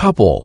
couple.